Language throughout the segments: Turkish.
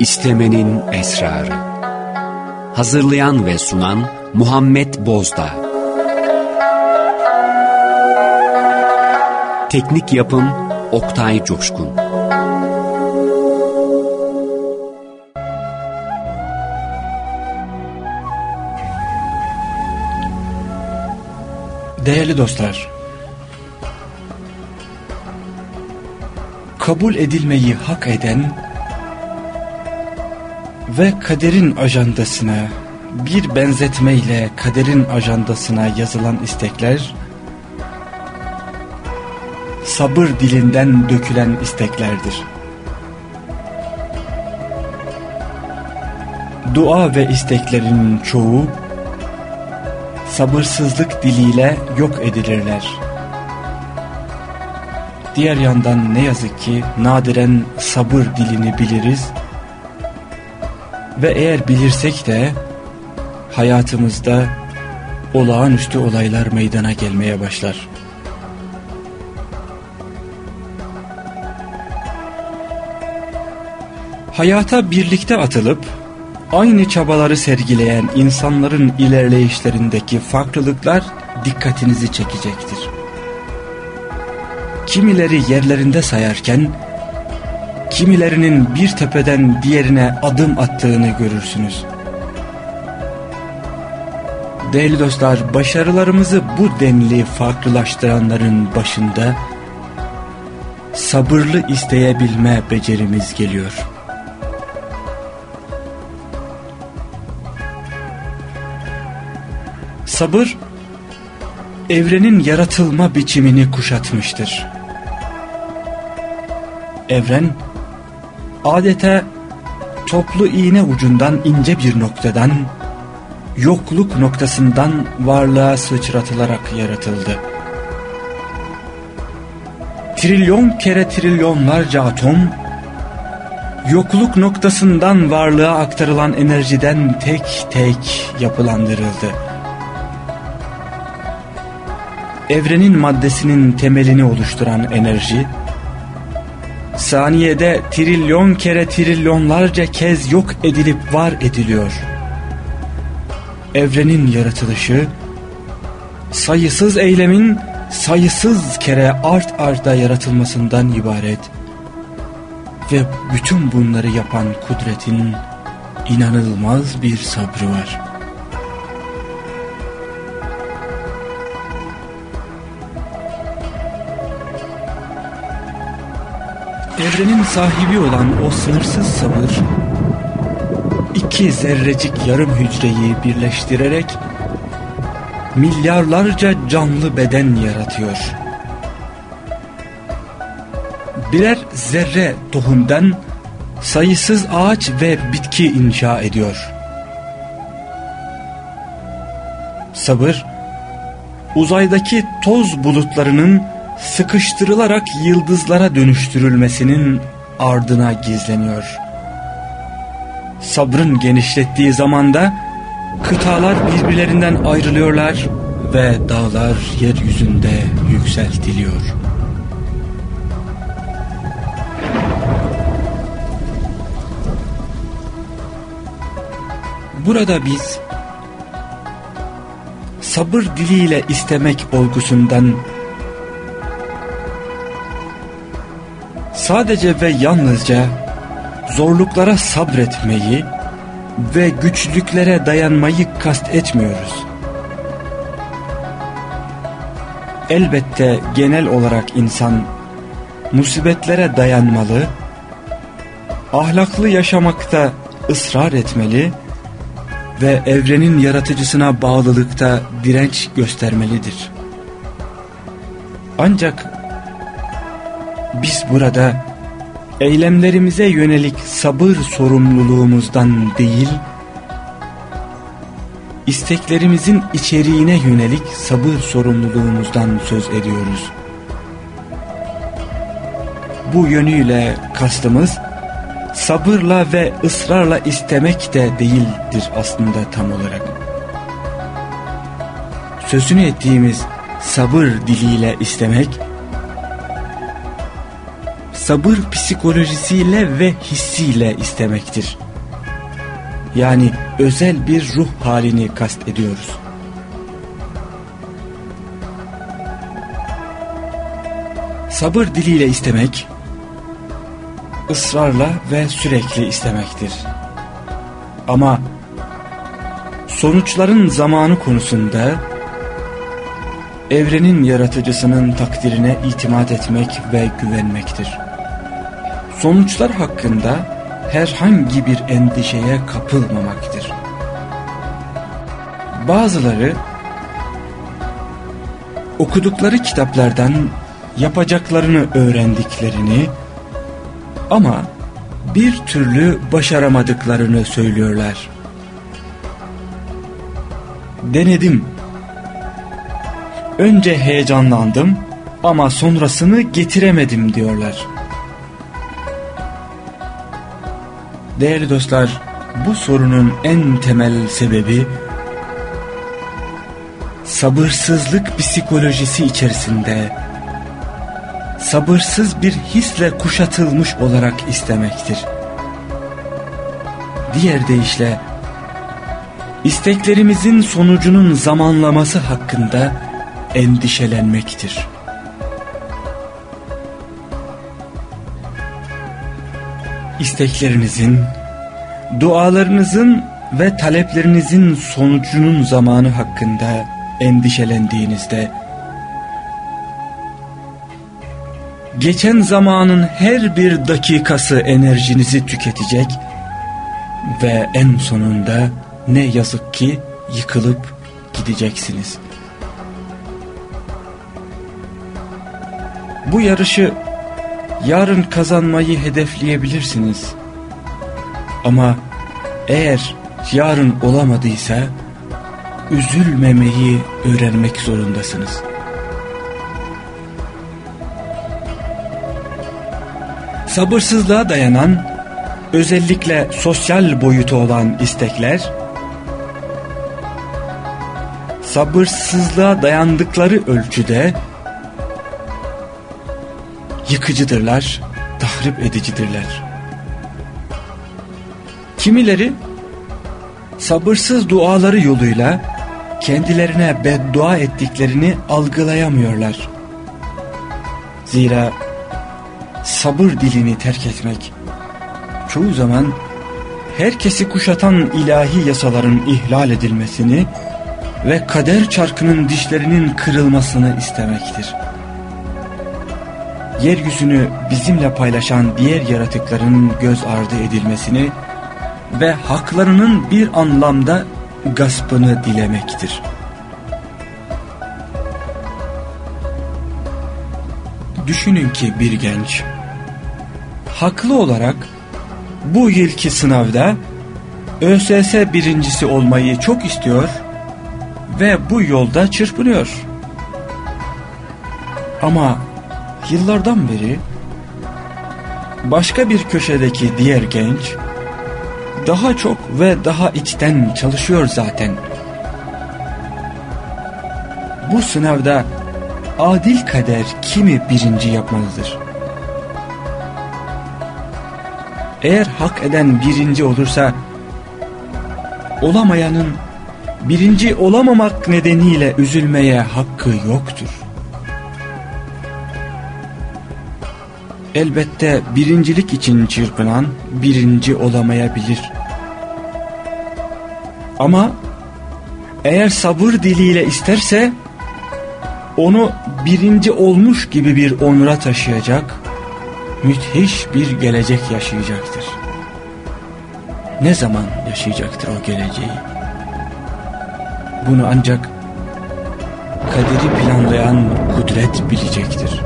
İstemenin Esrarı. Hazırlayan ve sunan Muhammed Bozdağ. Teknik Yapım Oktay Coşkun. Değerli dostlar, kabul edilmeyi hak eden ve kaderin ajandasına bir benzetmeyle kaderin ajandasına yazılan istekler sabır dilinden dökülen isteklerdir. Dua ve isteklerin çoğu sabırsızlık diliyle yok edilirler. Diğer yandan ne yazık ki nadiren sabır dilini biliriz ve eğer bilirsek de hayatımızda olağanüstü olaylar meydana gelmeye başlar. Hayata birlikte atılıp aynı çabaları sergileyen insanların ilerleyişlerindeki farklılıklar dikkatinizi çekecektir. Kimileri yerlerinde sayarken, kimilerinin bir tepeden diğerine adım attığını görürsünüz. Değerli dostlar, başarılarımızı bu denli farklılaştıranların başında sabırlı isteyebilme becerimiz geliyor. Sabır, evrenin yaratılma biçimini kuşatmıştır. Evren, adeta toplu iğne ucundan ince bir noktadan, yokluk noktasından varlığa sıçratılarak yaratıldı. Trilyon kere trilyonlarca atom, yokluk noktasından varlığa aktarılan enerjiden tek tek yapılandırıldı evrenin maddesinin temelini oluşturan enerji, saniyede trilyon kere trilyonlarca kez yok edilip var ediliyor. Evrenin yaratılışı, sayısız eylemin sayısız kere art arda yaratılmasından ibaret ve bütün bunları yapan kudretin inanılmaz bir sabrı var.'' Evrenin sahibi olan o sınırsız sabır, iki zerrecik yarım hücreyi birleştirerek milyarlarca canlı beden yaratıyor. Birer zerre tohumdan sayısız ağaç ve bitki inşa ediyor. Sabır, uzaydaki toz bulutlarının sıkıştırılarak yıldızlara dönüştürülmesinin ardına gizleniyor. Sabrın genişlettiği zamanda kıtalar birbirlerinden ayrılıyorlar ve dağlar yeryüzünde yükseltiliyor. Burada biz sabır diliyle istemek olgusundan sadece ve yalnızca zorluklara sabretmeyi ve güçlüklere dayanmayı kast etmiyoruz. Elbette genel olarak insan musibetlere dayanmalı, ahlaklı yaşamakta ısrar etmeli ve evrenin yaratıcısına bağlılıkta direnç göstermelidir. Ancak biz burada eylemlerimize yönelik sabır sorumluluğumuzdan değil, isteklerimizin içeriğine yönelik sabır sorumluluğumuzdan söz ediyoruz. Bu yönüyle kastımız sabırla ve ısrarla istemek de değildir aslında tam olarak. Sözünü ettiğimiz sabır diliyle istemek, sabır psikolojisiyle ve hissiyle istemektir. Yani özel bir ruh halini kast ediyoruz. Sabır diliyle istemek, ısrarla ve sürekli istemektir. Ama sonuçların zamanı konusunda evrenin yaratıcısının takdirine itimat etmek ve güvenmektir. Sonuçlar hakkında herhangi bir endişeye kapılmamaktır. Bazıları okudukları kitaplardan yapacaklarını öğrendiklerini ama bir türlü başaramadıklarını söylüyorlar. Denedim. Önce heyecanlandım ama sonrasını getiremedim diyorlar. Değerli dostlar, bu sorunun en temel sebebi sabırsızlık psikolojisi içerisinde sabırsız bir hisle kuşatılmış olarak istemektir. Diğer deyişle isteklerimizin sonucunun zamanlaması hakkında endişelenmektir. İsteklerinizin, dualarınızın ve taleplerinizin sonucunun zamanı hakkında endişelendiğinizde geçen zamanın her bir dakikası enerjinizi tüketecek ve en sonunda ne yazık ki yıkılıp gideceksiniz. Bu yarışı yarın kazanmayı hedefleyebilirsiniz. Ama eğer yarın olamadıysa üzülmemeyi öğrenmek zorundasınız. Sabırsızlığa dayanan, özellikle sosyal boyutu olan istekler, sabırsızlığa dayandıkları ölçüde yıkıcıdırlar, tahrip edicidirler. Kimileri sabırsız duaları yoluyla kendilerine beddua ettiklerini algılayamıyorlar. Zira sabır dilini terk etmek çoğu zaman herkesi kuşatan ilahi yasaların ihlal edilmesini ve kader çarkının dişlerinin kırılmasını istemektir. Yeryüzünü bizimle paylaşan diğer yaratıkların göz ardı edilmesini ve haklarının bir anlamda gaspını dilemektir. Düşünün ki bir genç haklı olarak bu yılki sınavda ÖSS birincisi olmayı çok istiyor ve bu yolda çırpınıyor. Ama yıllardan beri başka bir köşedeki diğer genç daha çok ve daha içten çalışıyor zaten. Bu sınavda adil kader kimi birinci yapmalıdır? Eğer hak eden birinci olursa olamayanın birinci olamamak nedeniyle üzülmeye hakkı yoktur. Elbette birincilik için çırpınan birinci olamayabilir. Ama eğer sabır diliyle isterse onu birinci olmuş gibi bir onura taşıyacak, müthiş bir gelecek yaşayacaktır. Ne zaman yaşayacaktır o geleceği? Bunu ancak kaderi planlayan kudret bilecektir.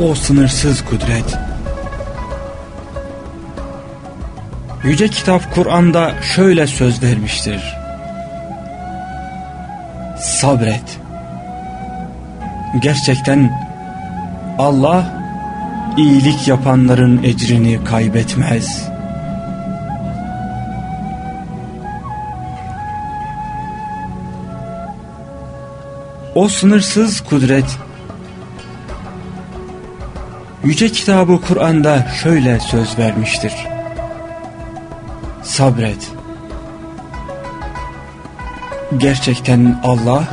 O sınırsız kudret. Yüce Kitap Kur'an'da şöyle söz vermiştir. Sabret. Gerçekten Allah iyilik yapanların ecrini kaybetmez. o sınırsız kudret Yüce kitabı Kur'an'da şöyle söz vermiştir. Sabret. Gerçekten Allah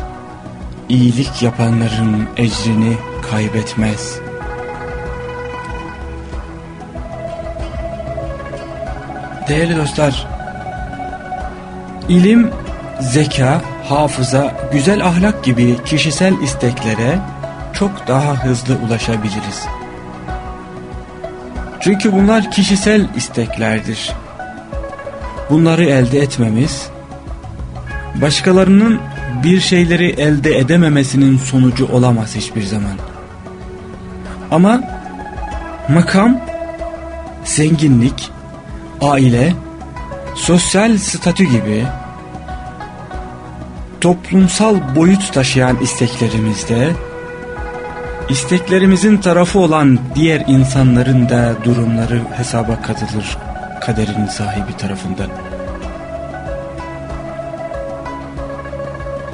iyilik yapanların ecrini kaybetmez. Değerli dostlar, ilim, zeka, hafıza, güzel ahlak gibi kişisel isteklere çok daha hızlı ulaşabiliriz. Çünkü bunlar kişisel isteklerdir. Bunları elde etmemiz, başkalarının bir şeyleri elde edememesinin sonucu olamaz hiçbir zaman. Ama makam, zenginlik, aile, sosyal statü gibi toplumsal boyut taşıyan isteklerimizde isteklerimizin tarafı olan diğer insanların da durumları hesaba katılır kaderin sahibi tarafından.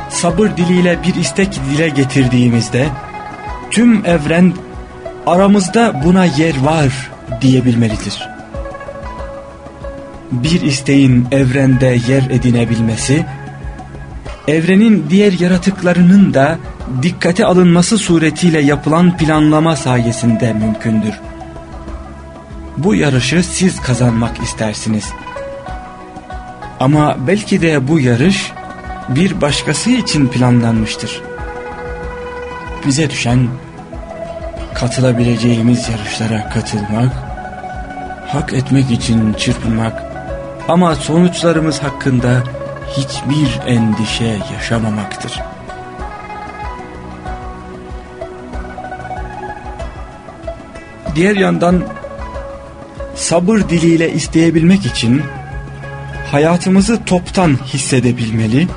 Sabır diliyle bir istek dile getirdiğimizde tüm evren aramızda buna yer var diyebilmelidir. Bir isteğin evrende yer edinebilmesi, evrenin diğer yaratıklarının da dikkate alınması suretiyle yapılan planlama sayesinde mümkündür. Bu yarışı siz kazanmak istersiniz. Ama belki de bu yarış bir başkası için planlanmıştır. Bize düşen katılabileceğimiz yarışlara katılmak, hak etmek için çırpınmak ama sonuçlarımız hakkında hiçbir endişe yaşamamaktır. Diğer yandan sabır diliyle isteyebilmek için hayatımızı toptan hissedebilmeli,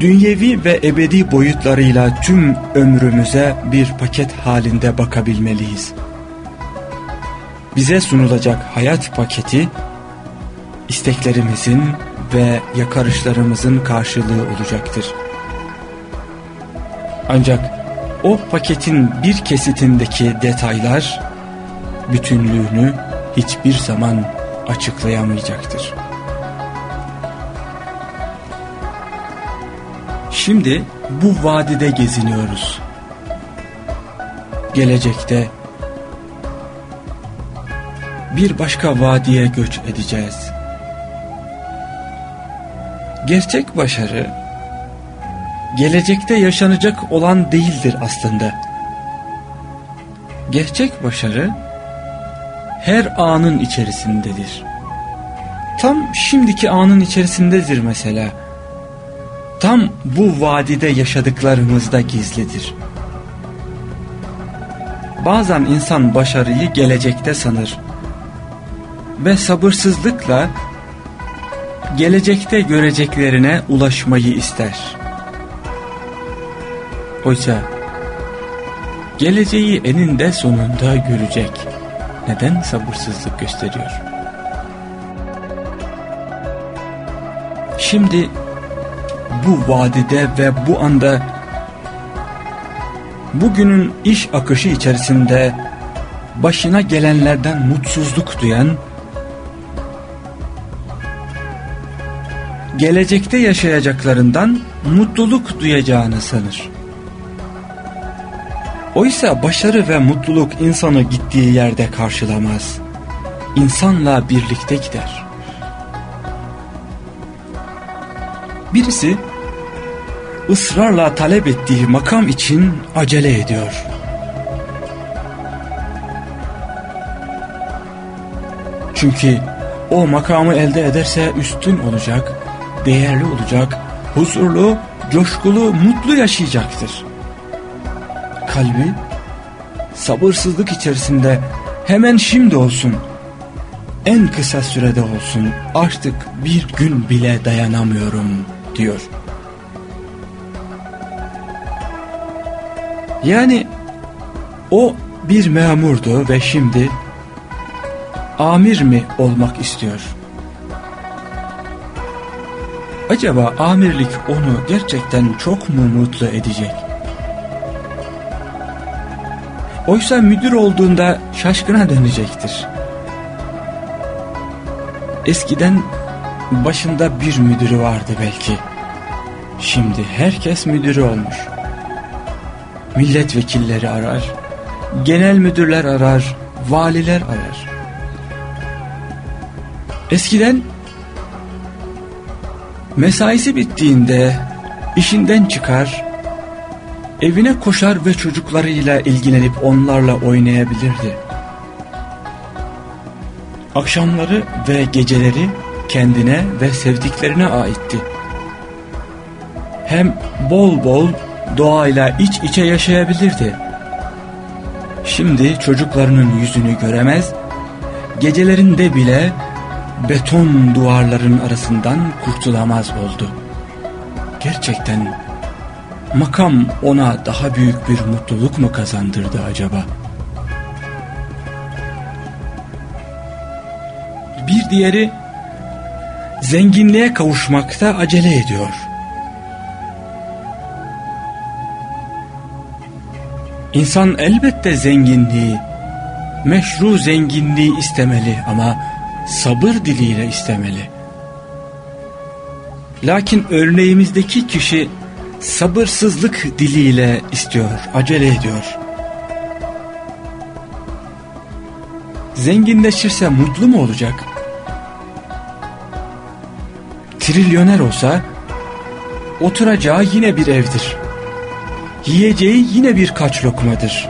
dünyevi ve ebedi boyutlarıyla tüm ömrümüze bir paket halinde bakabilmeliyiz. Bize sunulacak hayat paketi, isteklerimizin ve yakarışlarımızın karşılığı olacaktır. Ancak o paketin bir kesitindeki detaylar bütünlüğünü hiçbir zaman açıklayamayacaktır. Şimdi bu vadide geziniyoruz. Gelecekte bir başka vadiye göç edeceğiz. Gerçek başarı gelecekte yaşanacak olan değildir aslında. Gerçek başarı her anın içerisindedir. Tam şimdiki anın içerisindedir mesela. Tam bu vadide yaşadıklarımızda gizlidir. Bazen insan başarıyı gelecekte sanır ve sabırsızlıkla gelecekte göreceklerine ulaşmayı ister. Oysa geleceği eninde sonunda görecek. Neden sabırsızlık gösteriyor? Şimdi bu vadide ve bu anda bugünün iş akışı içerisinde başına gelenlerden mutsuzluk duyan gelecekte yaşayacaklarından mutluluk duyacağını sanır. Oysa başarı ve mutluluk insanı gittiği yerde karşılamaz. İnsanla birlikte gider. Birisi ısrarla talep ettiği makam için acele ediyor. Çünkü o makamı elde ederse üstün olacak, değerli olacak, huzurlu, coşkulu, mutlu yaşayacaktır. Kalbi sabırsızlık içerisinde hemen şimdi olsun, en kısa sürede olsun artık bir gün bile dayanamıyorum diyor. Yani o bir memurdu ve şimdi amir mi olmak istiyor? Acaba amirlik onu gerçekten çok mu mutlu edecek? Oysa müdür olduğunda şaşkına dönecektir. Eskiden başında bir müdürü vardı belki. Şimdi herkes müdürü olmuş. Milletvekilleri arar, genel müdürler arar, valiler arar. Eskiden mesaisi bittiğinde işinden çıkar, evine koşar ve çocuklarıyla ilgilenip onlarla oynayabilirdi. Akşamları ve geceleri kendine ve sevdiklerine aitti. Hem bol bol doğayla iç içe yaşayabilirdi. Şimdi çocuklarının yüzünü göremez, gecelerinde bile beton duvarların arasından kurtulamaz oldu. Gerçekten makam ona daha büyük bir mutluluk mu kazandırdı acaba? Bir diğeri zenginliğe kavuşmakta acele ediyor. İnsan elbette zenginliği, meşru zenginliği istemeli ama sabır diliyle istemeli. Lakin örneğimizdeki kişi sabırsızlık diliyle istiyor, acele ediyor. Zenginleşirse mutlu mu olacak? Trilyoner olsa oturacağı yine bir evdir. Yiyeceği yine birkaç lokmadır.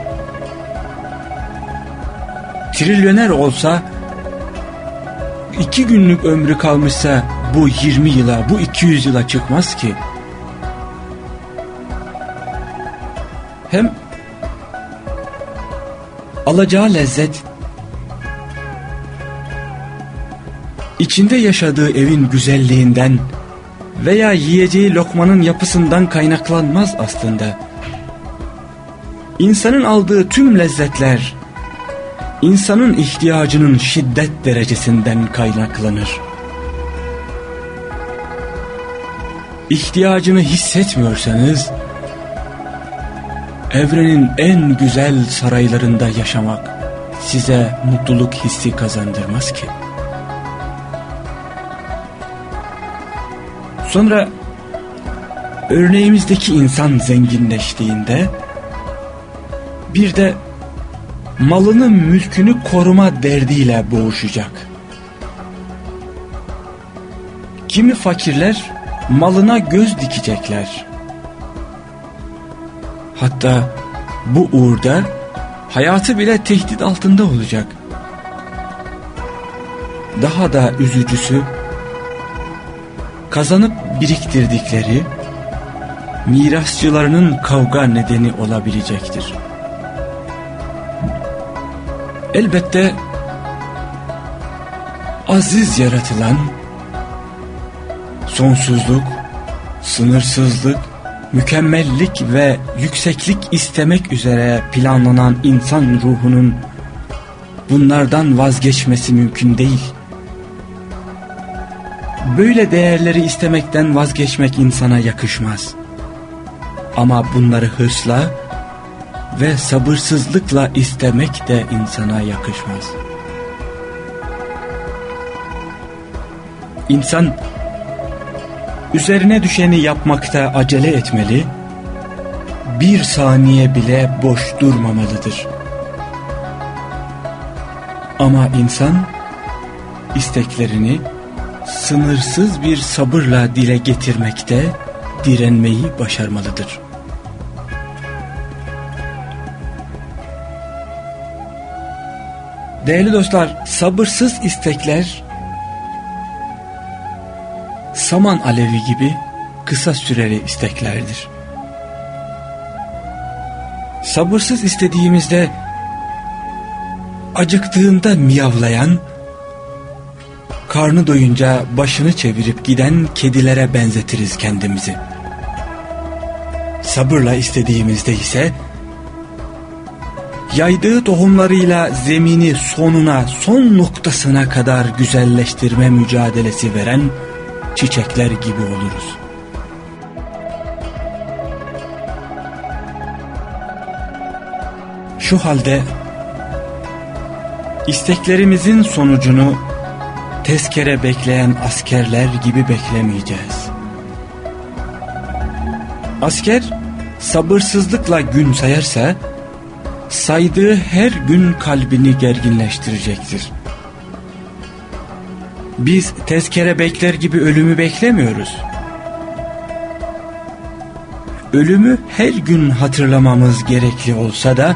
Trilyoner olsa iki günlük ömrü kalmışsa bu 20 yıla, bu 200 yıla çıkmaz ki. Hem alacağı lezzet içinde yaşadığı evin güzelliğinden veya yiyeceği lokmanın yapısından kaynaklanmaz aslında. İnsanın aldığı tüm lezzetler insanın ihtiyacının şiddet derecesinden kaynaklanır. İhtiyacını hissetmiyorsanız, evrenin en güzel saraylarında yaşamak size mutluluk hissi kazandırmaz ki. Sonra örneğimizdeki insan zenginleştiğinde bir de malını mülkünü koruma derdiyle boğuşacak. Kimi fakirler malına göz dikecekler. Hatta bu uğurda hayatı bile tehdit altında olacak. Daha da üzücüsü kazanıp biriktirdikleri mirasçılarının kavga nedeni olabilecektir. Elbette aziz yaratılan sonsuzluk, sınırsızlık, mükemmellik ve yükseklik istemek üzere planlanan insan ruhunun bunlardan vazgeçmesi mümkün değil. Böyle değerleri istemekten vazgeçmek insana yakışmaz. Ama bunları hırsla ve sabırsızlıkla istemek de insana yakışmaz. İnsan üzerine düşeni yapmakta acele etmeli, bir saniye bile boş durmamalıdır. Ama insan isteklerini sınırsız bir sabırla dile getirmekte direnmeyi başarmalıdır. Değerli dostlar, sabırsız istekler saman alevi gibi kısa süreli isteklerdir. Sabırsız istediğimizde acıktığında miyavlayan, karnı doyunca başını çevirip giden kedilere benzetiriz kendimizi. Sabırla istediğimizde ise yaydığı tohumlarıyla zemini sonuna son noktasına kadar güzelleştirme mücadelesi veren çiçekler gibi oluruz. Şu halde isteklerimizin sonucunu tezkere bekleyen askerler gibi beklemeyeceğiz. Asker sabırsızlıkla gün sayarsa saydığı her gün kalbini gerginleştirecektir. Biz tezkere bekler gibi ölümü beklemiyoruz. Ölümü her gün hatırlamamız gerekli olsa da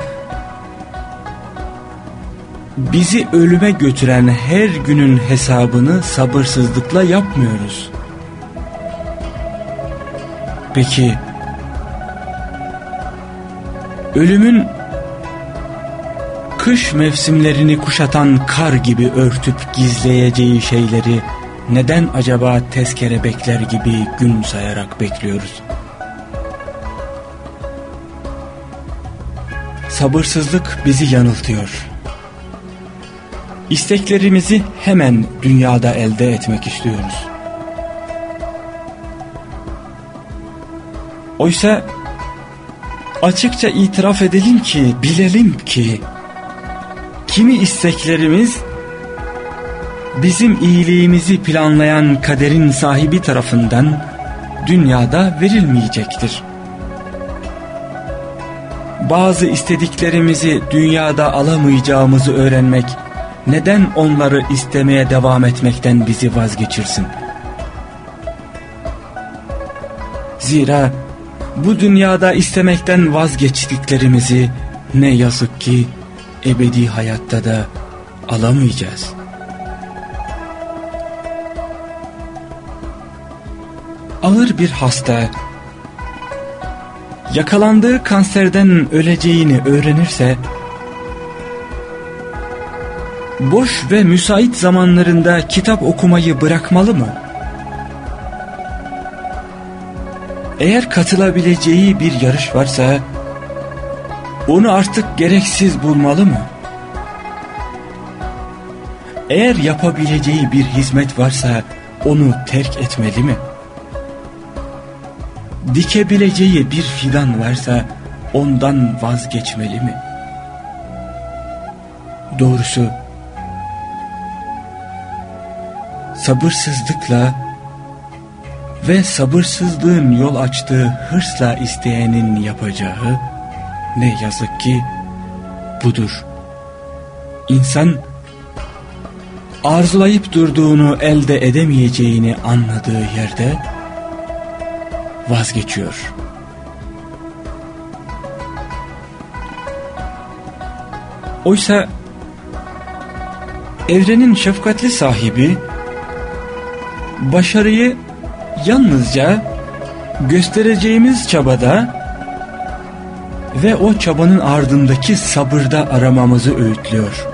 bizi ölüme götüren her günün hesabını sabırsızlıkla yapmıyoruz. Peki ölümün kış mevsimlerini kuşatan kar gibi örtüp gizleyeceği şeyleri neden acaba tezkere bekler gibi gün sayarak bekliyoruz? Sabırsızlık bizi yanıltıyor. İsteklerimizi hemen dünyada elde etmek istiyoruz. Oysa açıkça itiraf edelim ki, bilelim ki kimi isteklerimiz bizim iyiliğimizi planlayan kaderin sahibi tarafından dünyada verilmeyecektir. Bazı istediklerimizi dünyada alamayacağımızı öğrenmek neden onları istemeye devam etmekten bizi vazgeçirsin? Zira bu dünyada istemekten vazgeçtiklerimizi ne yazık ki ebedi hayatta da alamayacağız. Ağır bir hasta yakalandığı kanserden öleceğini öğrenirse boş ve müsait zamanlarında kitap okumayı bırakmalı mı? Eğer katılabileceği bir yarış varsa onu artık gereksiz bulmalı mı? Eğer yapabileceği bir hizmet varsa onu terk etmeli mi? Dikebileceği bir fidan varsa ondan vazgeçmeli mi? Doğrusu sabırsızlıkla ve sabırsızlığın yol açtığı hırsla isteyenin yapacağı ne yazık ki budur. İnsan arzulayıp durduğunu elde edemeyeceğini anladığı yerde vazgeçiyor. Oysa evrenin şefkatli sahibi başarıyı yalnızca göstereceğimiz çabada ve o çabanın ardındaki sabırda aramamızı öğütlüyor.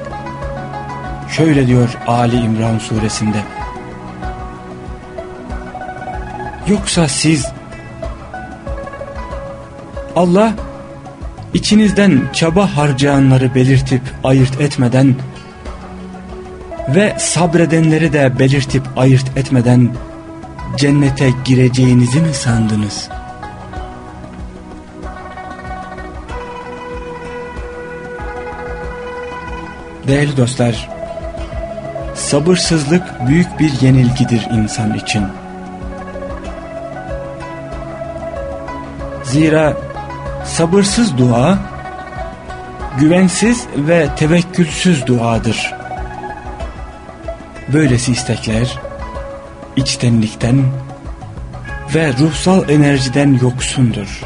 Şöyle diyor Ali İmran suresinde. Yoksa siz Allah içinizden çaba harcayanları belirtip ayırt etmeden ve sabredenleri de belirtip ayırt etmeden cennete gireceğinizi mi sandınız? Değerli dostlar, sabırsızlık büyük bir yenilgidir insan için. Zira sabırsız dua, güvensiz ve tevekkülsüz duadır. Böylesi istekler, içtenlikten ve ruhsal enerjiden yoksundur.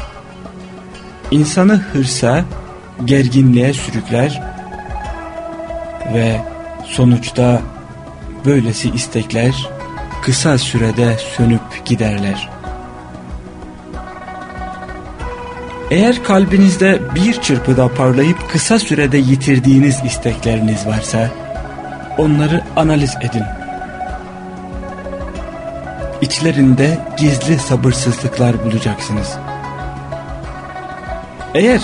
İnsanı hırsa, gerginliğe sürükler ve sonuçta böylesi istekler kısa sürede sönüp giderler. Eğer kalbinizde bir çırpıda parlayıp kısa sürede yitirdiğiniz istekleriniz varsa onları analiz edin içlerinde gizli sabırsızlıklar bulacaksınız. Eğer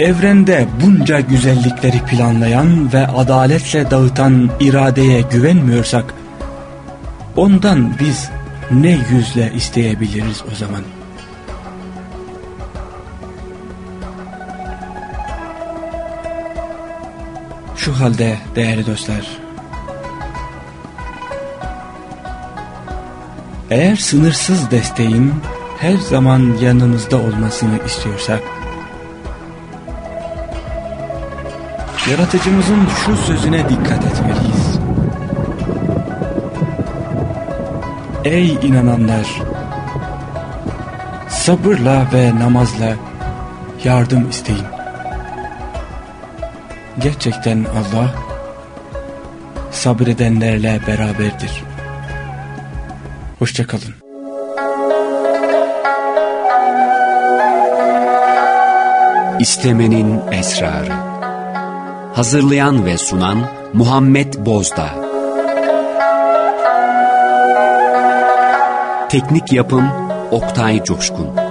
evrende bunca güzellikleri planlayan ve adaletle dağıtan iradeye güvenmiyorsak, Ondan biz ne yüzle isteyebiliriz o zaman? Şu halde değerli dostlar, eğer sınırsız desteğin her zaman yanımızda olmasını istiyorsak, yaratıcımızın şu sözüne dikkat etmeliyiz. Ey inananlar! Sabırla ve namazla yardım isteyin. Gerçekten Allah sabredenlerle beraberdir. Hoşçakalın. İstemenin Esrarı Hazırlayan ve sunan Muhammed Bozdağ. Teknik Yapım Oktay Coşkun